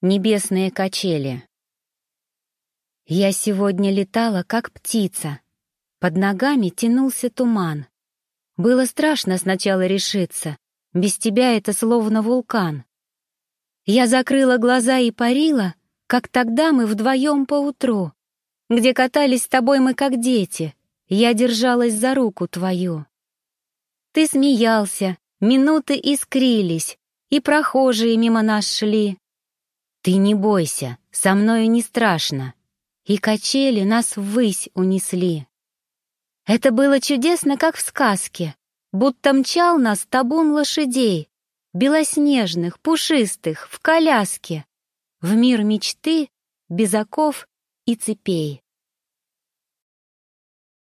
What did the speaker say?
Небесные качели. Я сегодня летала, как птица. Под ногами тянулся туман. Было страшно сначала решиться. Без тебя это словно вулкан. Я закрыла глаза и парила, как тогда мы вдвоем поутру, где катались с тобой мы как дети. Я держалась за руку твою. Ты смеялся, минуты искрились, и прохожие мимо нас шли. Ты не бойся, со мною не страшно. И качели нас ввысь унесли. Это было чудесно, как в сказке, будто мчал нас табун лошадей, белоснежных, пушистых, в коляске, в мир мечты, без оков и цепей.